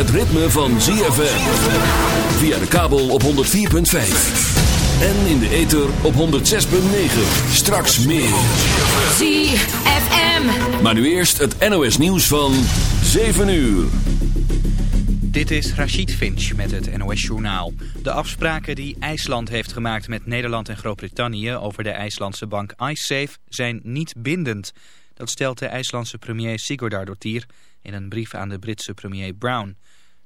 het ritme van ZFM. Via de kabel op 104.5. En in de ether op 106.9. Straks meer. ZFM. Maar nu eerst het NOS nieuws van 7 uur. Dit is Rachid Finch met het NOS Journaal. De afspraken die IJsland heeft gemaakt met Nederland en Groot-Brittannië over de IJslandse bank iSafe zijn niet bindend. Dat stelt de IJslandse premier Sigurdardottir in een brief aan de Britse premier Brown.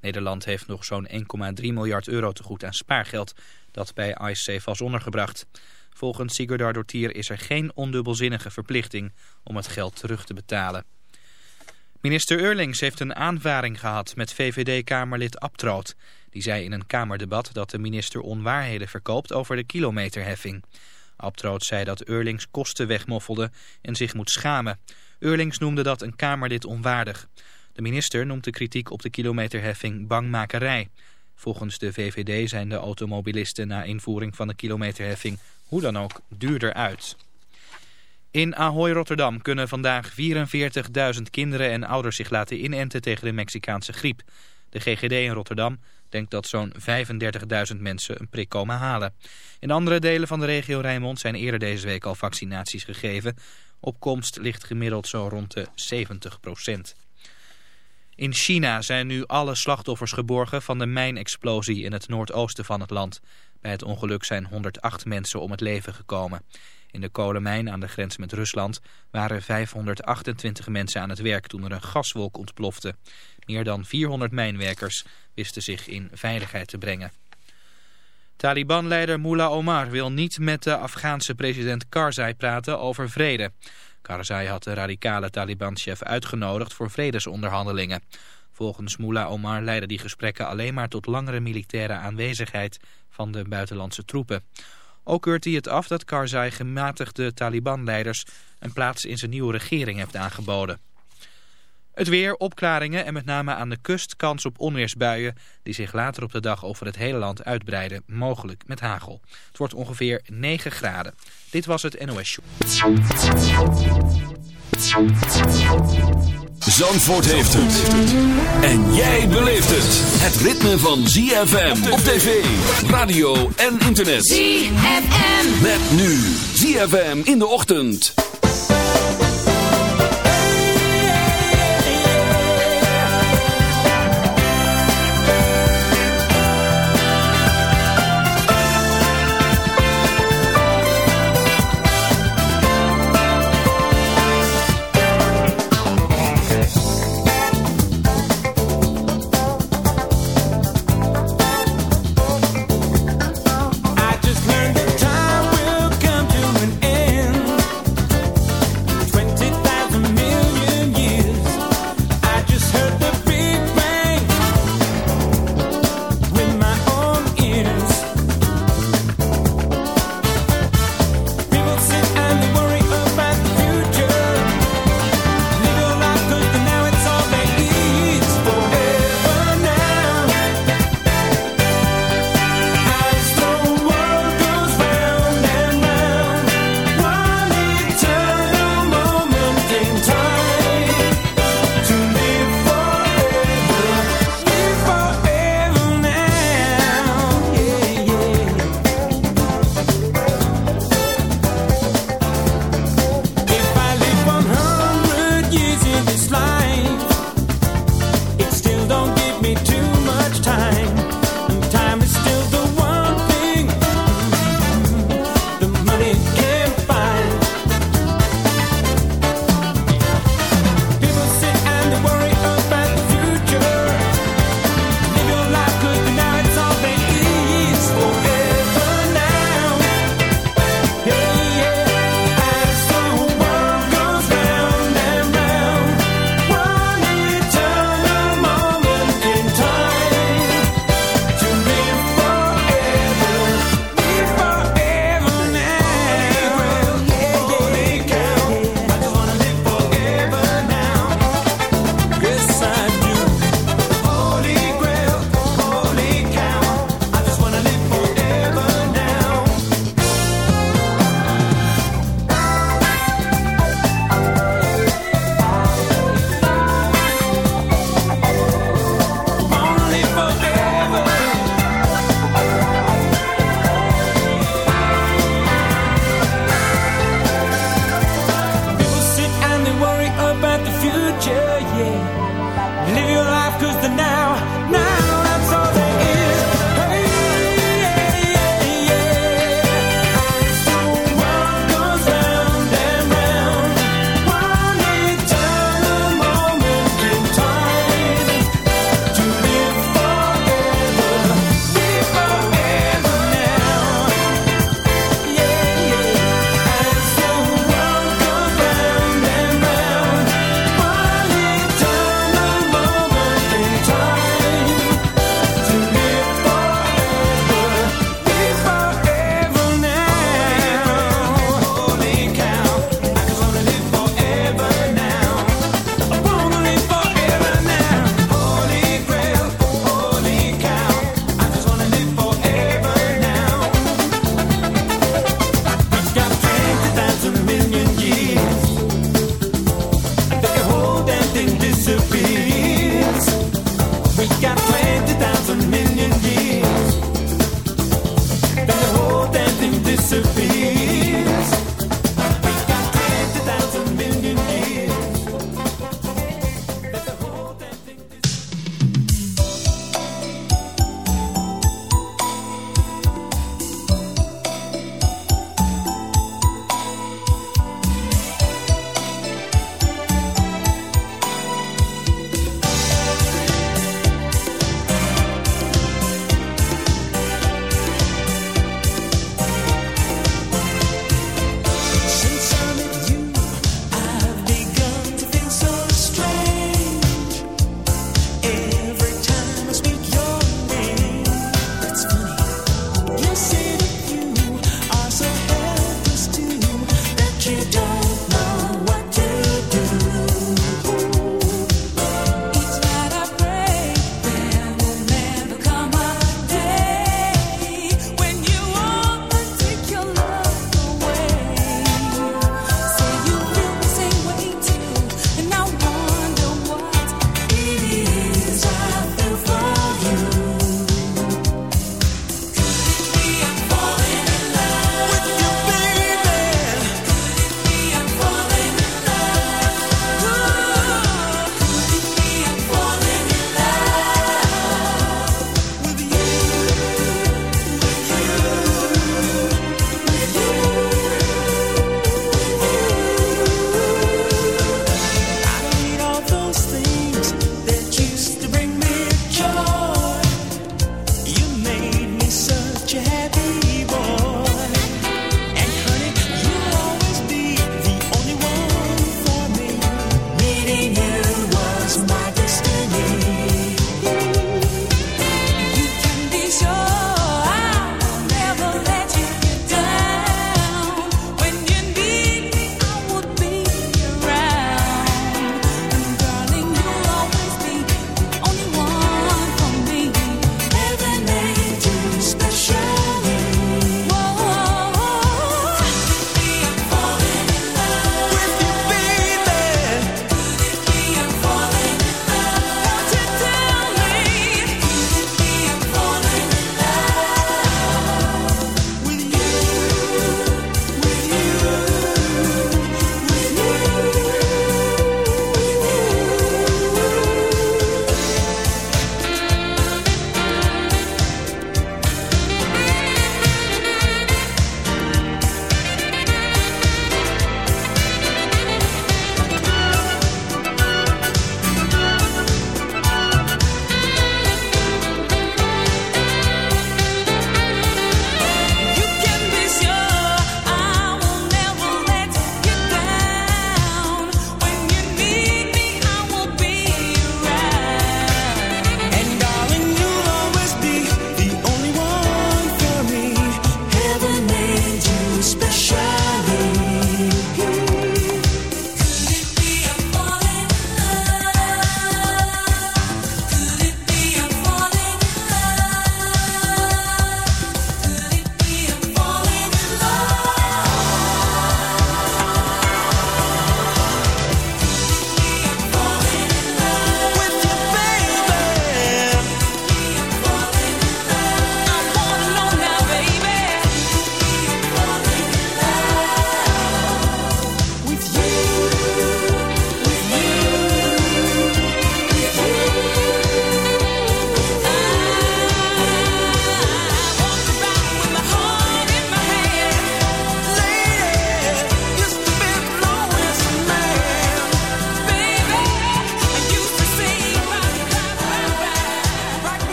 Nederland heeft nog zo'n 1,3 miljard euro te goed aan spaargeld dat bij iSafe was ondergebracht. Volgens Sigurdardottir is er geen ondubbelzinnige verplichting om het geld terug te betalen. Minister Eurlings heeft een aanvaring gehad met VVD-kamerlid Abtroot. Die zei in een kamerdebat dat de minister onwaarheden verkoopt over de kilometerheffing. Abtroot zei dat Eurlings kosten wegmoffelde en zich moet schamen. Eurlings noemde dat een kamerlid onwaardig. De minister noemt de kritiek op de kilometerheffing bangmakerij. Volgens de VVD zijn de automobilisten na invoering van de kilometerheffing hoe dan ook duurder uit. In Ahoy Rotterdam kunnen vandaag 44.000 kinderen en ouders zich laten inenten tegen de Mexicaanse griep. De GGD in Rotterdam denkt dat zo'n 35.000 mensen een prik komen halen. In andere delen van de regio Rijnmond zijn eerder deze week al vaccinaties gegeven. Opkomst ligt gemiddeld zo rond de 70 procent. In China zijn nu alle slachtoffers geborgen van de mijnexplosie in het noordoosten van het land. Bij het ongeluk zijn 108 mensen om het leven gekomen. In de kolenmijn aan de grens met Rusland waren 528 mensen aan het werk toen er een gaswolk ontplofte. Meer dan 400 mijnwerkers wisten zich in veiligheid te brengen. Taliban-leider Mullah Omar wil niet met de Afghaanse president Karzai praten over vrede. Karzai had de radicale Taliban-chef uitgenodigd voor vredesonderhandelingen. Volgens Mullah Omar leidden die gesprekken alleen maar tot langere militaire aanwezigheid van de buitenlandse troepen. Ook keurt hij het af dat Karzai gematigde Taliban-leiders een plaats in zijn nieuwe regering heeft aangeboden. Het weer, opklaringen en met name aan de kust kans op onweersbuien... die zich later op de dag over het hele land uitbreiden, mogelijk met hagel. Het wordt ongeveer 9 graden. Dit was het NOS Show. Zandvoort heeft het. En jij beleeft het. Het ritme van ZFM op tv, radio en internet. ZFM. Met nu ZFM in de ochtend.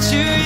to you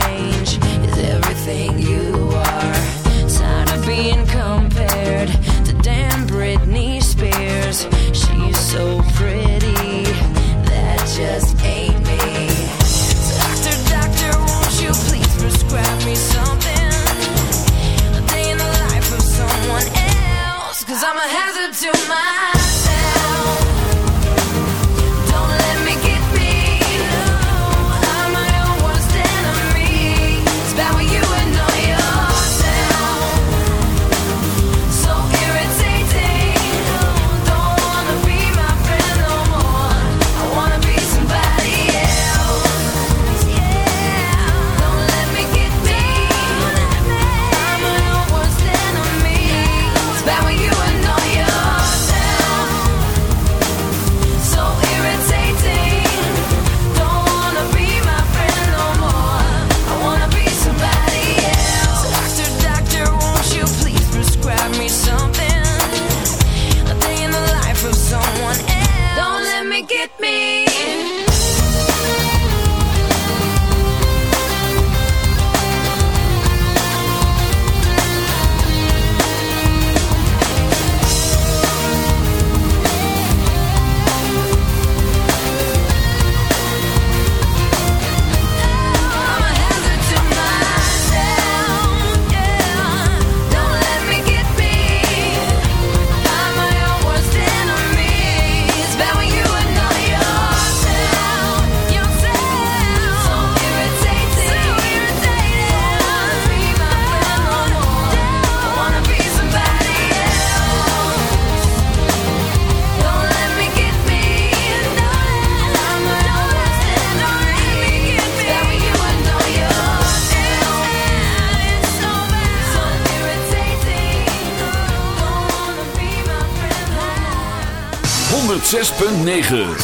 change is everything you 9.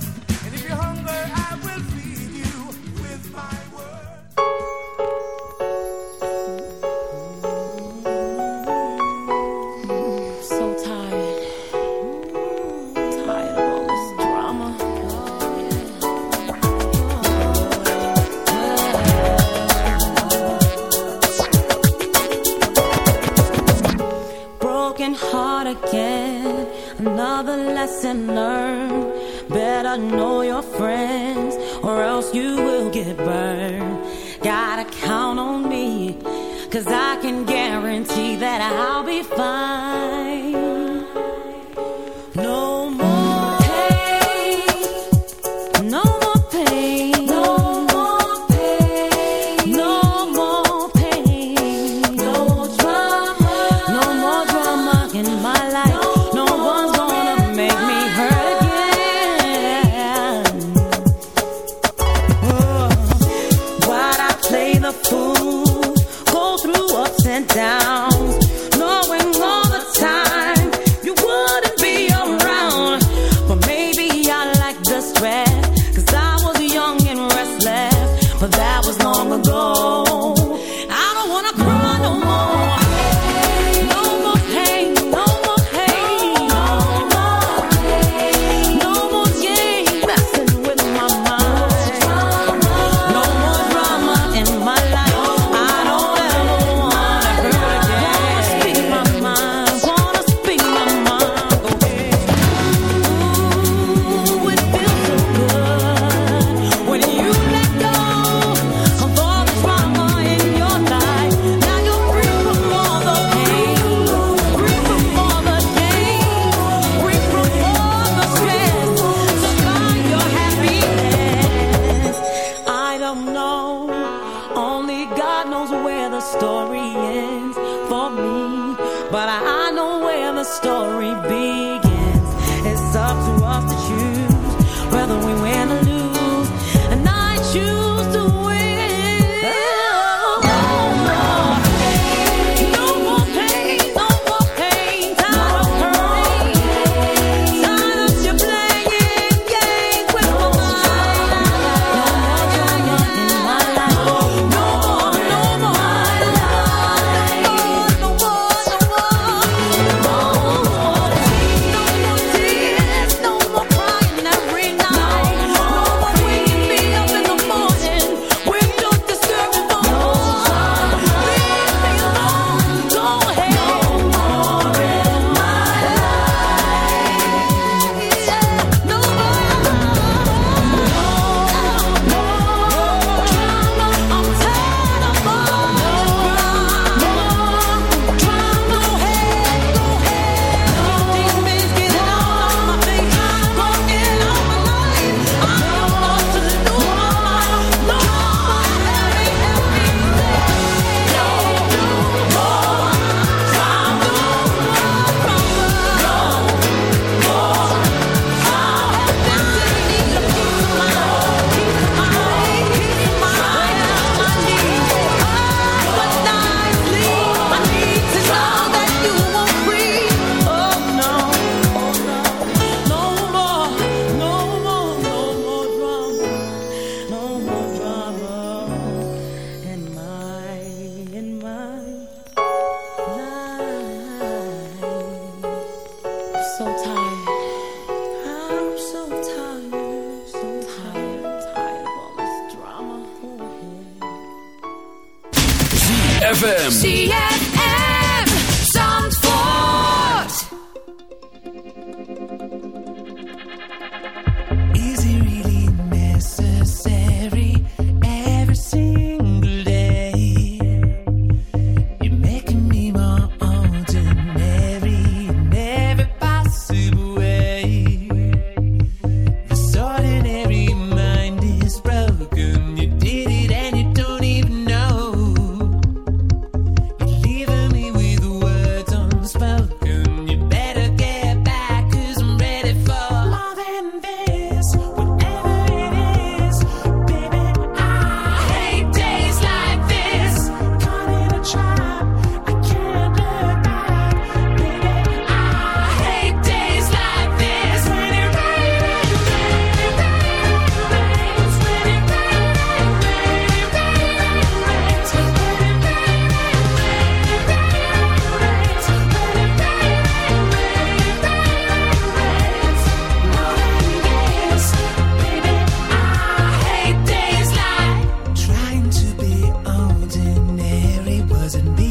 doesn't mean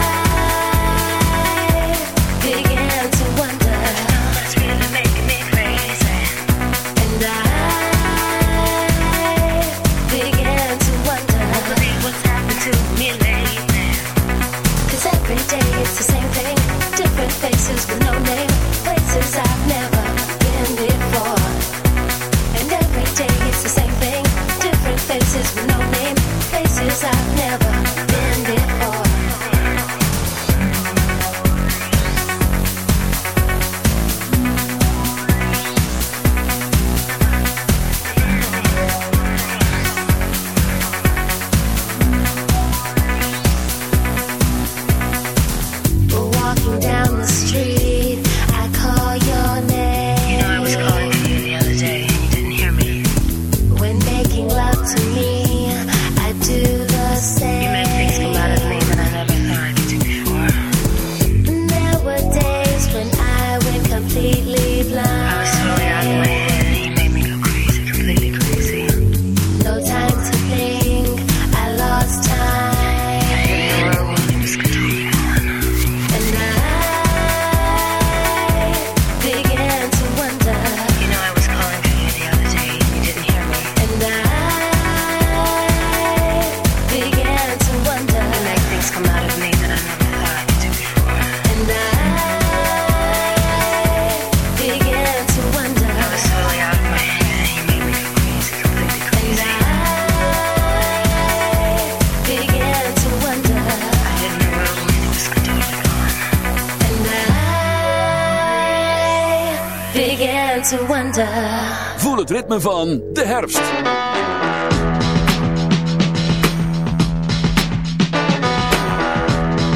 ritme van de herfst.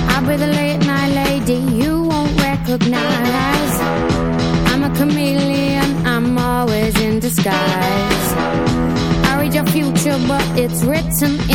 I'm with late night lady you won't recognize. I'm a chameleon, I'm always in disguise. I read your future but it's written in